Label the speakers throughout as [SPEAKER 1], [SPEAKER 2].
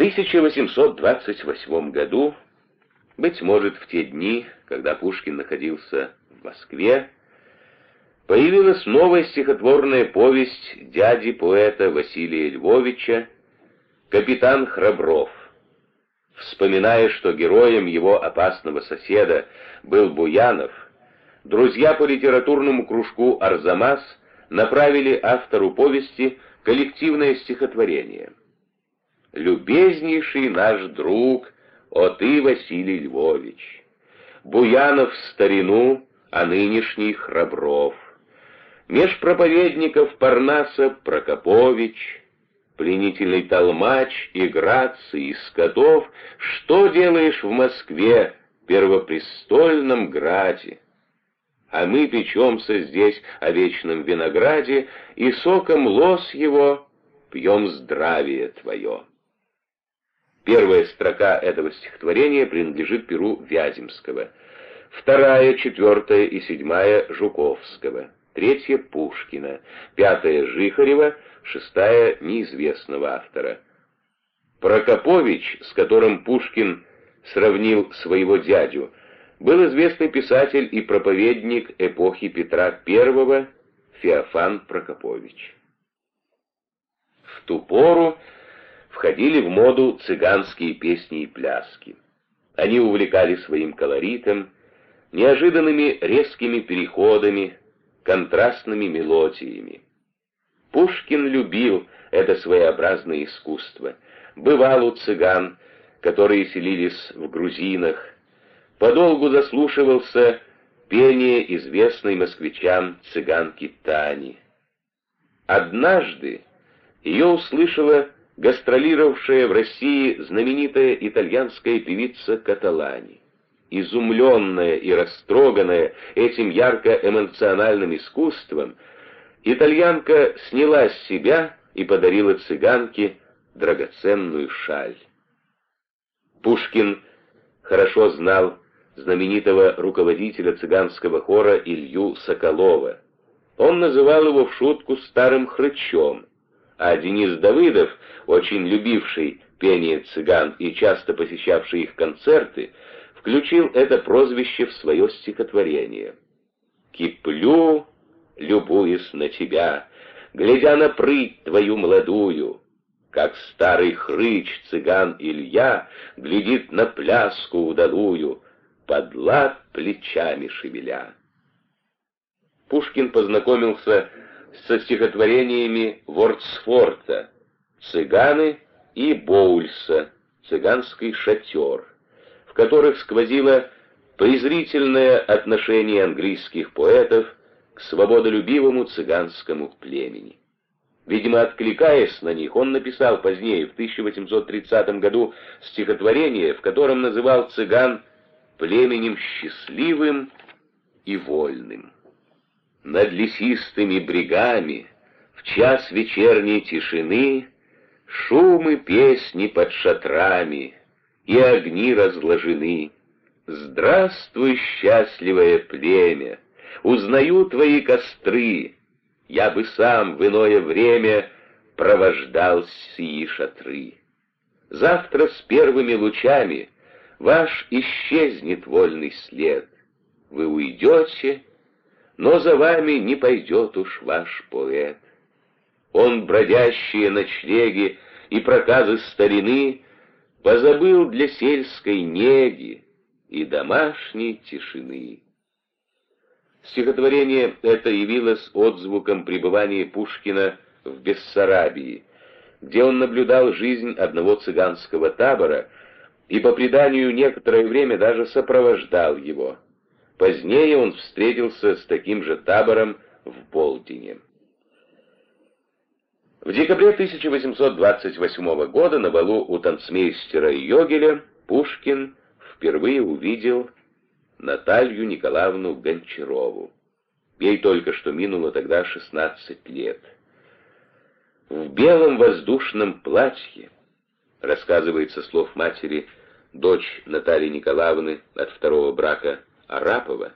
[SPEAKER 1] 1828 году, быть может, в те дни, когда Пушкин находился в Москве, появилась новая стихотворная повесть дяди поэта Василия Львовича «Капитан Храбров». Вспоминая, что героем его опасного соседа был Буянов, друзья по литературному кружку «Арзамас» направили автору повести коллективное стихотворение. «Любезнейший наш друг, о ты, Василий Львович, Буянов в старину, а нынешний Храбров, меж проповедников Парнаса Прокопович, пленительный толмач и Граций и скотов, что делаешь в Москве, первопрестольном граде? А мы печемся здесь о вечном винограде, и соком лос его пьем здравие твое. Первая строка этого стихотворения принадлежит перу Вяземского, вторая, четвертая и седьмая — Жуковского, третья — Пушкина, пятая — Жихарева, шестая — неизвестного автора. Прокопович, с которым Пушкин сравнил своего дядю, был известный писатель и проповедник эпохи Петра I Феофан Прокопович. В ту пору входили в моду цыганские песни и пляски. Они увлекали своим колоритом, неожиданными резкими переходами, контрастными мелодиями. Пушкин любил это своеобразное искусство. Бывал у цыган, которые селились в грузинах, подолгу заслушивался пение известной москвичам цыганки Тани. Однажды ее услышала гастролировавшая в России знаменитая итальянская певица Каталани. Изумленная и растроганная этим ярко-эмоциональным искусством, итальянка сняла с себя и подарила цыганке драгоценную шаль. Пушкин хорошо знал знаменитого руководителя цыганского хора Илью Соколова. Он называл его в шутку «старым хрычом», а Денис Давыдов, очень любивший пение цыган и часто посещавший их концерты, включил это прозвище в свое стихотворение. «Киплю, любуясь на тебя, глядя на прыть твою молодую, как старый хрыч цыган Илья глядит на пляску удалую, под лад плечами шевеля». Пушкин познакомился со стихотворениями Вордсфорта «Цыганы» и Боульса «Цыганский шатер», в которых сквозило презрительное отношение английских поэтов к свободолюбивому цыганскому племени. Видимо, откликаясь на них, он написал позднее, в 1830 году, стихотворение, в котором называл цыган племенем счастливым и вольным над лесистыми брегами, в час вечерней тишины, шумы песни под шатрами, и огни разложены. Здравствуй, счастливое племя, узнаю твои костры, я бы сам в иное время провождал сии шатры. Завтра с первыми лучами ваш исчезнет вольный след, вы уйдете, но за вами не пойдет уж ваш поэт. Он бродящие ночлеги и проказы старины позабыл для сельской неги и домашней тишины. Стихотворение это явилось отзвуком пребывания Пушкина в Бессарабии, где он наблюдал жизнь одного цыганского табора и, по преданию, некоторое время даже сопровождал его. Позднее он встретился с таким же табором в Болдине. В декабре 1828 года на балу у танцмейстера Йогеля Пушкин впервые увидел Наталью Николаевну Гончарову. Ей только что минуло тогда 16 лет. В белом воздушном платье, рассказывается слов матери, дочь Натальи Николаевны от второго брака Арапова,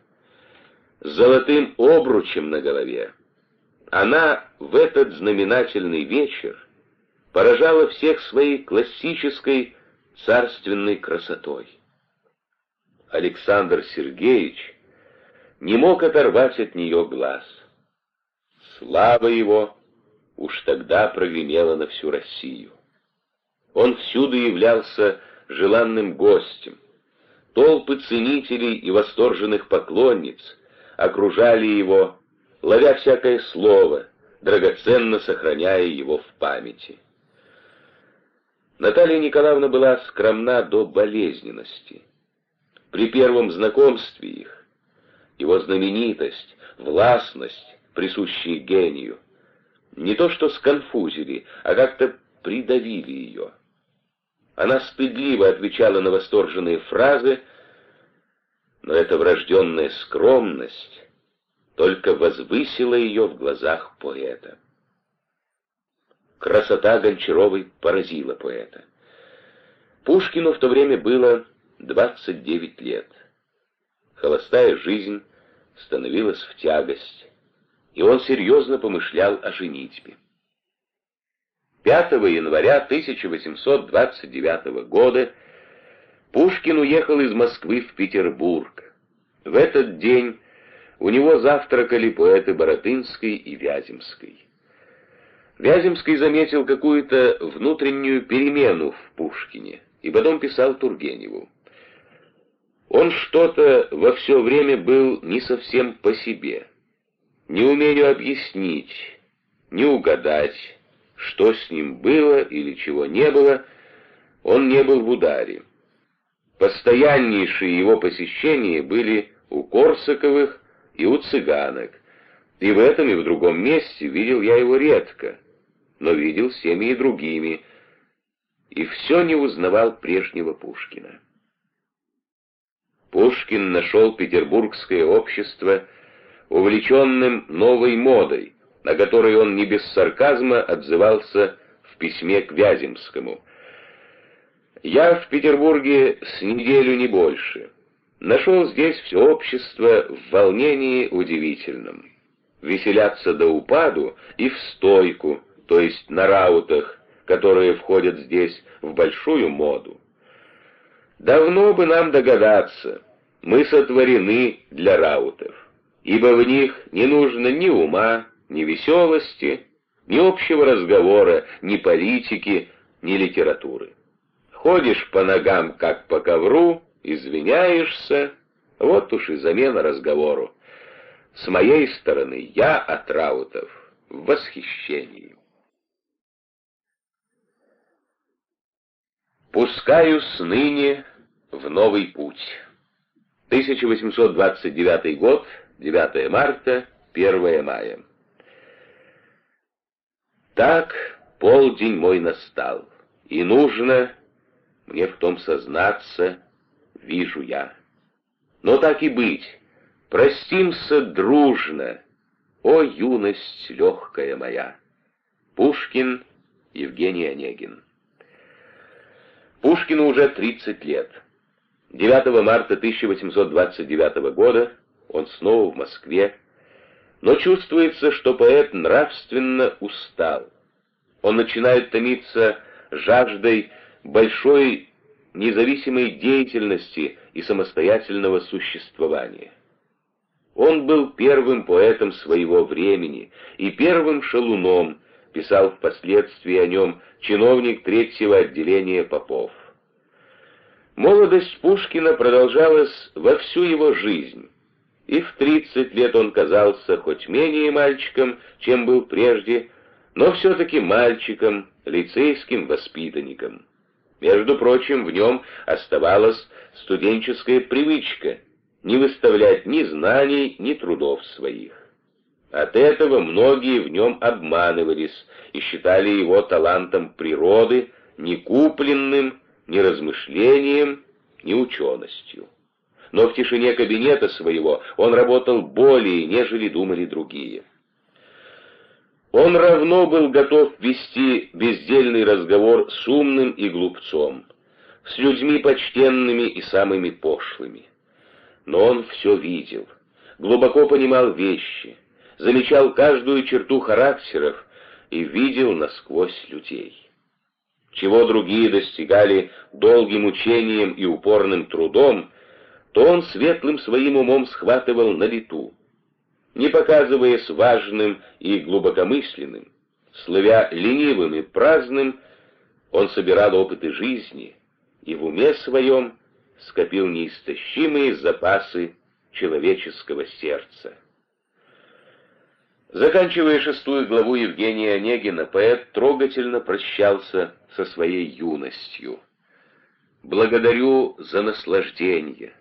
[SPEAKER 1] с золотым обручем на голове. Она в этот знаменательный вечер поражала всех своей классической царственной красотой. Александр Сергеевич не мог оторвать от нее глаз. Слава его уж тогда прогремела на всю Россию. Он всюду являлся желанным гостем. Толпы ценителей и восторженных поклонниц окружали его, ловя всякое слово, драгоценно сохраняя его в памяти. Наталья Николаевна была скромна до болезненности. При первом знакомстве их его знаменитость, властность, присущие гению, не то что сконфузили, а как-то придавили ее. Она стыдливо отвечала на восторженные фразы, но эта врожденная скромность только возвысила ее в глазах поэта. Красота Гончаровой поразила поэта. Пушкину в то время было 29 лет. Холостая жизнь становилась в тягость, и он серьезно помышлял о женитьбе. 5 января 1829 года Пушкин уехал из Москвы в Петербург. В этот день у него завтракали поэты Боротынской и Вяземской. Вяземский заметил какую-то внутреннюю перемену в Пушкине и потом писал Тургеневу. Он что-то во все время был не совсем по себе. Не умею объяснить, не угадать, что с ним было или чего не было, он не был в ударе. Постояннейшие его посещения были у Корсаковых и у цыганок, и в этом и в другом месте видел я его редко, но видел с теми и другими, и все не узнавал прежнего Пушкина. Пушкин нашел петербургское общество увлеченным новой модой, на который он не без сарказма отзывался в письме к Вяземскому. «Я в Петербурге с неделю не больше. Нашел здесь все общество в волнении удивительном. Веселятся до упаду и в стойку, то есть на раутах, которые входят здесь в большую моду. Давно бы нам догадаться, мы сотворены для раутов, ибо в них не нужно ни ума, ни веселости, ни общего разговора, ни политики, ни литературы. Ходишь по ногам, как по ковру, извиняешься, вот уж и замена разговору. С моей стороны я от раутов в восхищении. Пускаюсь ныне в новый путь. 1829 год, 9 марта, 1 мая. Так полдень мой настал, и нужно мне в том сознаться, вижу я. Но так и быть, простимся дружно, о юность легкая моя. Пушкин, Евгений Онегин. Пушкину уже 30 лет. 9 марта 1829 года он снова в Москве, но чувствуется, что поэт нравственно устал. Он начинает томиться жаждой большой независимой деятельности и самостоятельного существования. Он был первым поэтом своего времени и первым шалуном, писал впоследствии о нем чиновник третьего отделения Попов. Молодость Пушкина продолжалась во всю его жизнь и в 30 лет он казался хоть менее мальчиком, чем был прежде, но все-таки мальчиком, лицейским воспитанником. Между прочим, в нем оставалась студенческая привычка не выставлять ни знаний, ни трудов своих. От этого многие в нем обманывались и считали его талантом природы, не купленным, ни размышлением, ни ученостью но в тишине кабинета своего он работал более, нежели думали другие. Он равно был готов вести бездельный разговор с умным и глупцом, с людьми почтенными и самыми пошлыми. Но он все видел, глубоко понимал вещи, замечал каждую черту характеров и видел насквозь людей. чего другие достигали долгим учением и упорным трудом, то он светлым своим умом схватывал на лету. Не показываясь важным и глубокомысленным, слывя ленивым и праздным, он собирал опыты жизни и в уме своем скопил неистощимые запасы человеческого сердца. Заканчивая шестую главу Евгения Онегина, поэт трогательно прощался со своей юностью. «Благодарю за наслаждение,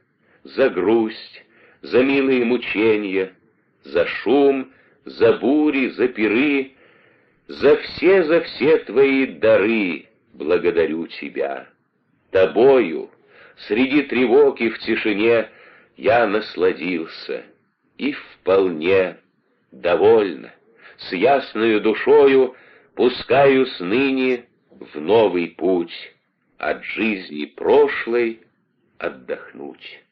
[SPEAKER 1] за грусть, за милые мучения, за шум, за бури, за пиры, за все, за все твои дары благодарю тебя. Тобою, среди тревог и в тишине, я насладился, и вполне довольно, с ясною душою пускаюсь ныне в новый путь, от жизни прошлой отдохнуть.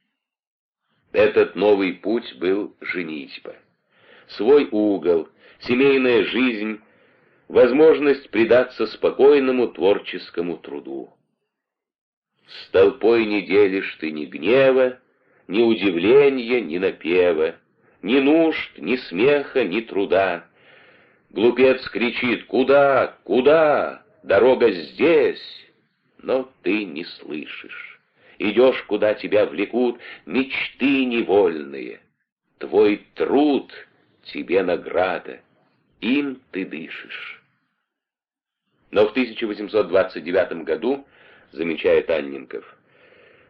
[SPEAKER 1] Этот новый путь был женитьба. Свой угол, семейная жизнь, возможность предаться спокойному творческому труду. С толпой не делишь ты ни гнева, ни удивления, ни напева, ни нужд, ни смеха, ни труда. Глупец кричит «Куда? Куда? Дорога здесь!» Но ты не слышишь. Идешь, куда тебя влекут мечты невольные. Твой труд тебе награда, им ты дышишь. Но в 1829 году, замечает Анненков,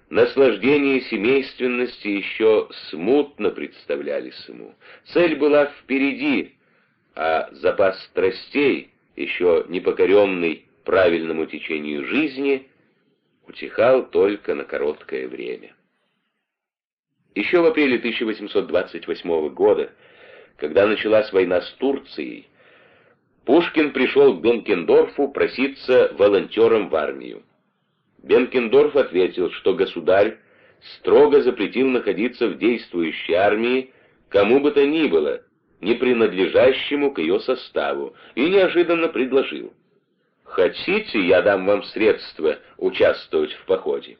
[SPEAKER 1] Наслаждение семейственности еще смутно представлялись ему. Цель была впереди, а запас страстей, еще не покоренный правильному течению жизни, утихал только на короткое время. Еще в апреле 1828 года, когда началась война с Турцией, Пушкин пришел к Бенкендорфу проситься волонтером в армию. Бенкендорф ответил, что государь строго запретил находиться в действующей армии кому бы то ни было, не принадлежащему к ее составу, и неожиданно предложил. «Хотите, я дам вам средства участвовать в походе?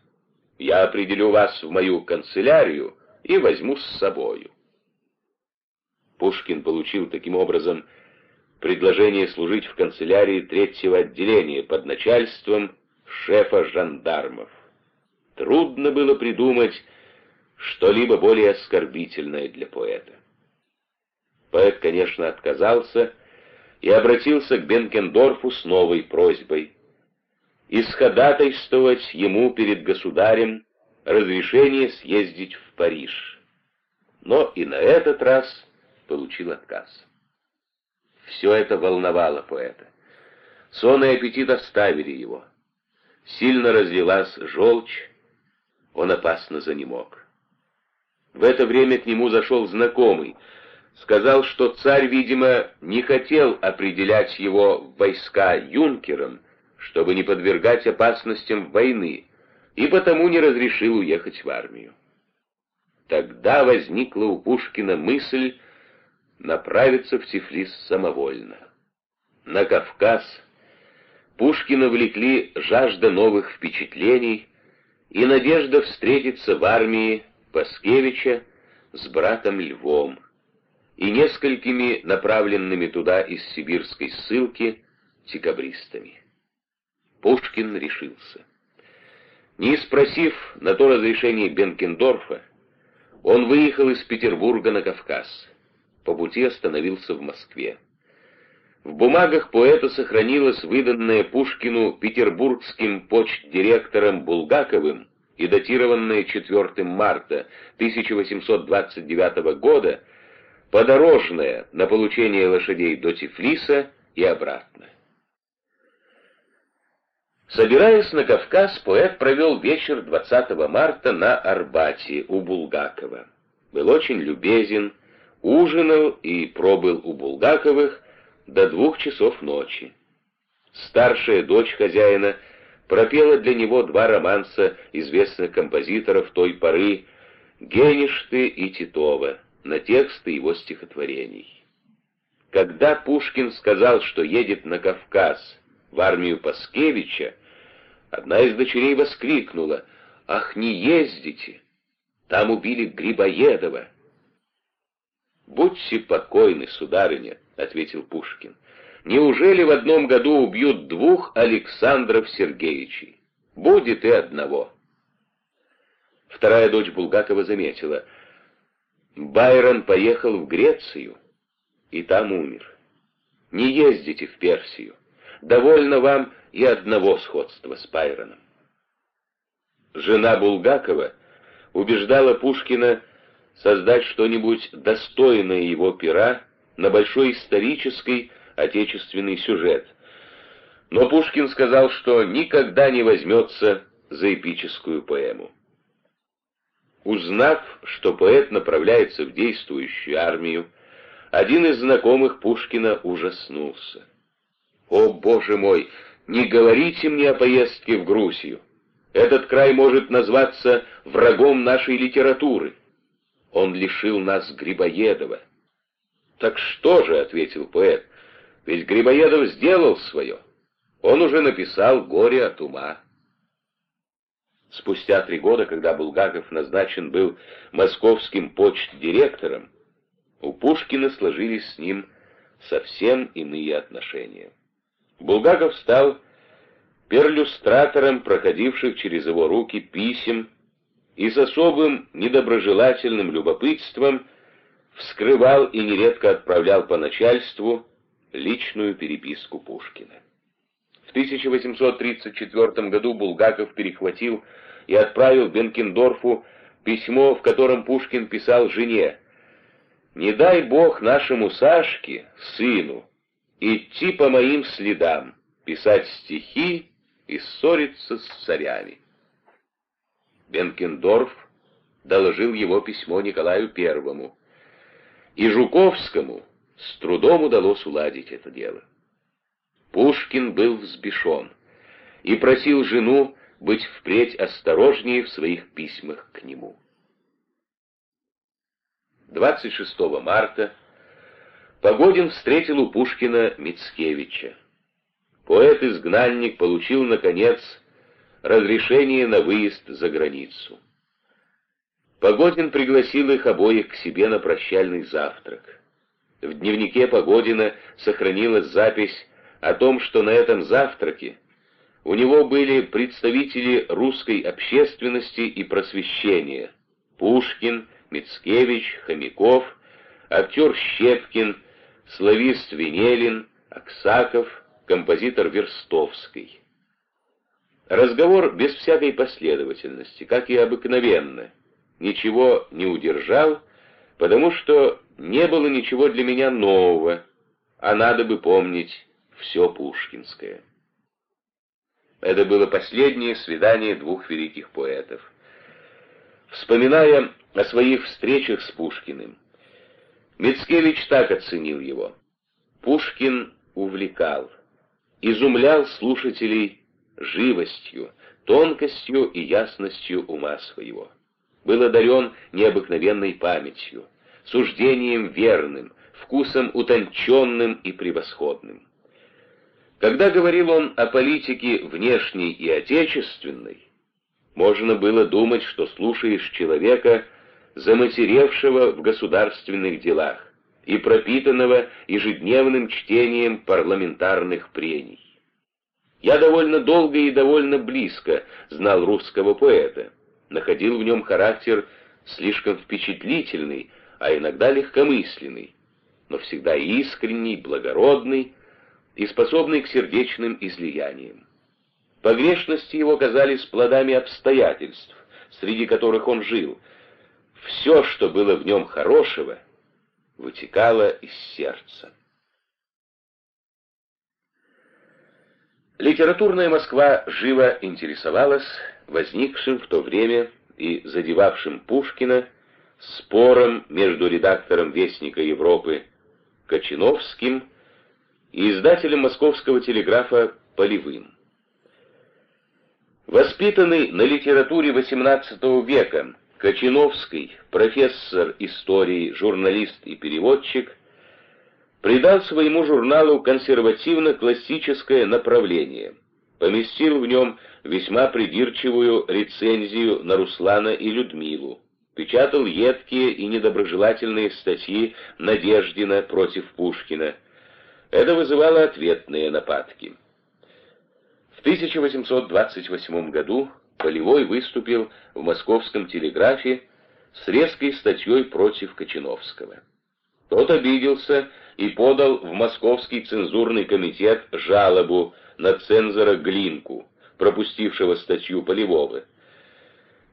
[SPEAKER 1] Я определю вас в мою канцелярию и возьму с собою». Пушкин получил таким образом предложение служить в канцелярии третьего отделения под начальством шефа жандармов. Трудно было придумать что-либо более оскорбительное для поэта. Поэт, конечно, отказался и обратился к Бенкендорфу с новой просьбой исходатайствовать ему перед государем разрешение съездить в Париж. Но и на этот раз получил отказ. Все это волновало поэта. Сон и аппетит оставили его. Сильно разлилась желчь, он опасно занемог. В это время к нему зашел знакомый, сказал, что царь, видимо, не хотел определять его войска юнкером, чтобы не подвергать опасностям войны, и потому не разрешил уехать в армию. Тогда возникла у Пушкина мысль направиться в Тифлис самовольно. На Кавказ Пушкина влекли жажда новых впечатлений и надежда встретиться в армии Паскевича с братом Львом и несколькими направленными туда из сибирской ссылки декабристами. Пушкин решился. Не спросив на то разрешение Бенкендорфа, он выехал из Петербурга на Кавказ. По пути остановился в Москве. В бумагах поэта сохранилось выданное Пушкину петербургским почт-директором Булгаковым и датированное 4 марта 1829 года подорожное на получение лошадей до Тифлиса и обратно. Собираясь на Кавказ, поэт провел вечер 20 марта на Арбате у Булгакова. Был очень любезен, ужинал и пробыл у Булгаковых до двух часов ночи. Старшая дочь хозяина пропела для него два романса известных композиторов той поры «Геништы» и «Титова» на тексты его стихотворений. Когда Пушкин сказал, что едет на Кавказ в армию Паскевича, Одна из дочерей воскликнула, «Ах, не ездите! Там убили Грибоедова!» «Будьте покойны, сударыня», — ответил Пушкин. «Неужели в одном году убьют двух Александров Сергеевичей? Будет и одного». Вторая дочь Булгакова заметила. Байрон поехал в Грецию и там умер. Не ездите в Персию. Довольно вам и одного сходства с Байроном. Жена Булгакова убеждала Пушкина создать что-нибудь достойное его пера на большой исторический отечественный сюжет. Но Пушкин сказал, что никогда не возьмется за эпическую поэму. Узнав, что поэт направляется в действующую армию, один из знакомых Пушкина ужаснулся. «О, Боже мой, не говорите мне о поездке в Грузию! Этот край может назваться врагом нашей литературы. Он лишил нас Грибоедова». «Так что же?» — ответил поэт. «Ведь Грибоедов сделал свое. Он уже написал «Горе от ума». Спустя три года, когда Булгаков назначен был московским почт-директором, у Пушкина сложились с ним совсем иные отношения. Булгаков стал перлюстратором проходивших через его руки писем и с особым недоброжелательным любопытством вскрывал и нередко отправлял по начальству личную переписку Пушкина. В 1834 году Булгаков перехватил и отправил Бенкендорфу письмо, в котором Пушкин писал жене «Не дай Бог нашему Сашке, сыну, идти по моим следам, писать стихи и ссориться с царями». Бенкендорф доложил его письмо Николаю Первому, и Жуковскому с трудом удалось уладить это дело. Пушкин был взбешен и просил жену быть впредь осторожнее в своих письмах к нему. 26 марта Погодин встретил у Пушкина Мицкевича. Поэт-изгнанник получил, наконец, разрешение на выезд за границу. Погодин пригласил их обоих к себе на прощальный завтрак. В дневнике Погодина сохранилась запись о том, что на этом завтраке у него были представители русской общественности и просвещения — Пушкин, Мицкевич, Хомяков, актер Щепкин, славист Венелин, Аксаков, композитор Верстовский. Разговор без всякой последовательности, как и обыкновенно. Ничего не удержал, потому что не было ничего для меня нового, а надо бы помнить все пушкинское. Это было последнее свидание двух великих поэтов. Вспоминая о своих встречах с Пушкиным, Мицкевич так оценил его. Пушкин увлекал, изумлял слушателей живостью, тонкостью и ясностью ума своего. Был одарен необыкновенной памятью, суждением верным, вкусом утонченным и превосходным. Когда говорил он о политике внешней и отечественной, можно было думать, что слушаешь человека, заматеревшего в государственных делах и пропитанного ежедневным чтением парламентарных прений. Я довольно долго и довольно близко знал русского поэта, находил в нем характер слишком впечатлительный, а иногда легкомысленный, но всегда искренний, благородный, и способный к сердечным излияниям. Погрешности его казались плодами обстоятельств, среди которых он жил. Все, что было в нем хорошего, вытекало из сердца. Литературная Москва живо интересовалась возникшим в то время и задевавшим Пушкина спором между редактором «Вестника Европы» Кочиновским и издателем московского телеграфа Полевым. Воспитанный на литературе XVIII века, Кочиновский, профессор истории, журналист и переводчик, придал своему журналу консервативно-классическое направление поместил в нем весьма придирчивую рецензию на Руслана и Людмилу, печатал едкие и недоброжелательные статьи Надеждина против Пушкина. Это вызывало ответные нападки. В 1828 году Полевой выступил в московском телеграфе с резкой статьей против Кочиновского. Тот обиделся и подал в Московский цензурный комитет жалобу на цензора Глинку, пропустившего статью Полевого.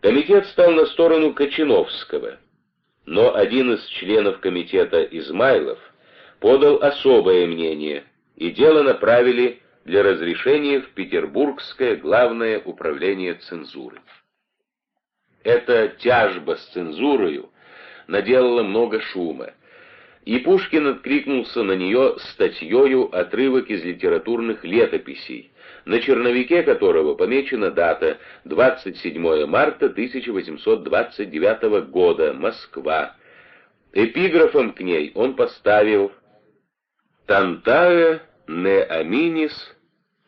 [SPEAKER 1] Комитет стал на сторону Кочиновского, но один из членов комитета Измайлов подал особое мнение, и дело направили для разрешения в Петербургское главное управление цензуры. Эта тяжба с цензурою наделала много шума, и Пушкин откликнулся на нее статьею отрывок из литературных летописей, на черновике которого помечена дата 27 марта 1829 года, Москва. Эпиграфом к ней он поставил «Тантае не аминис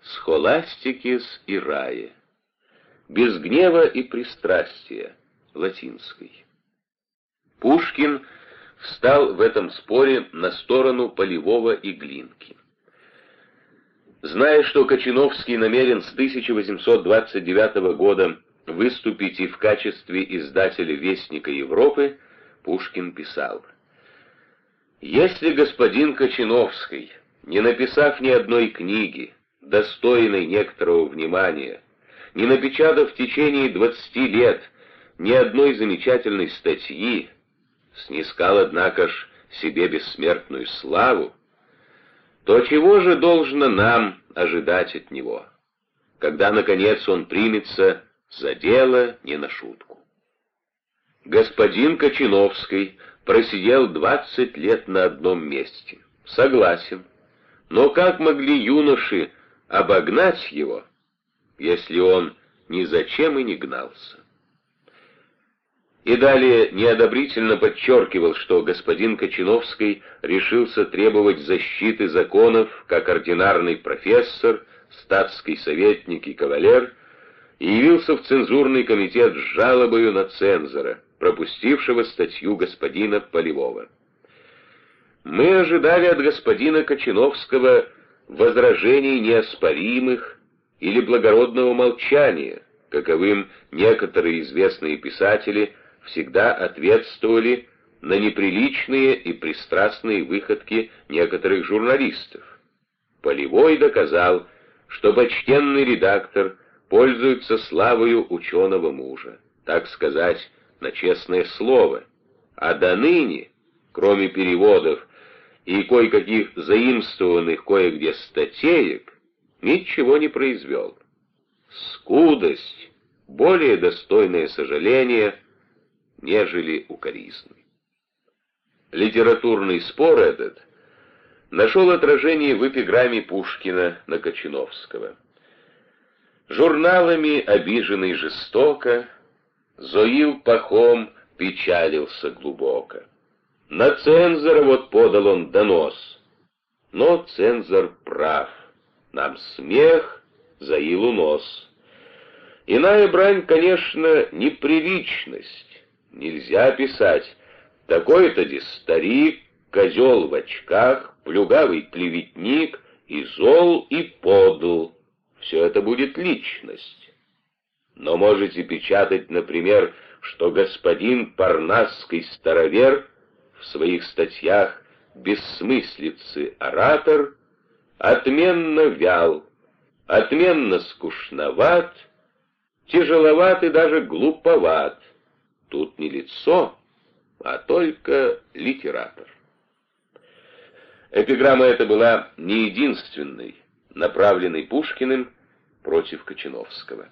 [SPEAKER 1] схоластикис и рае» без гнева и пристрастия, латинской. Пушкин встал в этом споре на сторону Полевого и Глинки. Зная, что Кочиновский намерен с 1829 года выступить и в качестве издателя Вестника Европы, Пушкин писал «Если господин Кочиновский, не написав ни одной книги, достойной некоторого внимания, не напечатав в течение двадцати лет ни одной замечательной статьи, снискал, однако ж, себе бессмертную славу, то чего же должно нам ожидать от него, когда, наконец, он примется за дело не на шутку? Господин Кочиновский просидел двадцать лет на одном месте. Согласен. Но как могли юноши обогнать его, если он ни зачем и не гнался. И далее неодобрительно подчеркивал, что господин Кочиновский решился требовать защиты законов как ординарный профессор, статский советник и кавалер, и явился в цензурный комитет с жалобою на цензора, пропустившего статью господина Полевого. Мы ожидали от господина Кочиновского возражений неоспоримых, или благородного молчания, каковым некоторые известные писатели всегда ответствовали на неприличные и пристрастные выходки некоторых журналистов. Полевой доказал, что почтенный редактор пользуется славою ученого мужа, так сказать, на честное слово, а до ныне, кроме переводов и кое-каких заимствованных кое-где статеек, ничего не произвел. Скудость — более достойное сожаление, нежели укоризны. Литературный спор этот нашел отражение в эпиграмме Пушкина на Кочиновского. Журналами обиженный жестоко, Зоил пахом печалился глубоко. На цензора вот подал он донос, но цензор прав. Нам смех, за илу нос. Иная брань, конечно, неприличность. Нельзя писать. Такой-то здесь старик, козел в очках, плюгавый клеветник, и зол, и подл. Все это будет личность. Но можете печатать, например, что господин Парнасский старовер в своих статьях «Бессмыслицы оратор» отменно вял, отменно скучноват, тяжеловат и даже глуповат. Тут не лицо, а только литератор. Эпиграмма эта была не единственной, направленной Пушкиным против Кочиновского.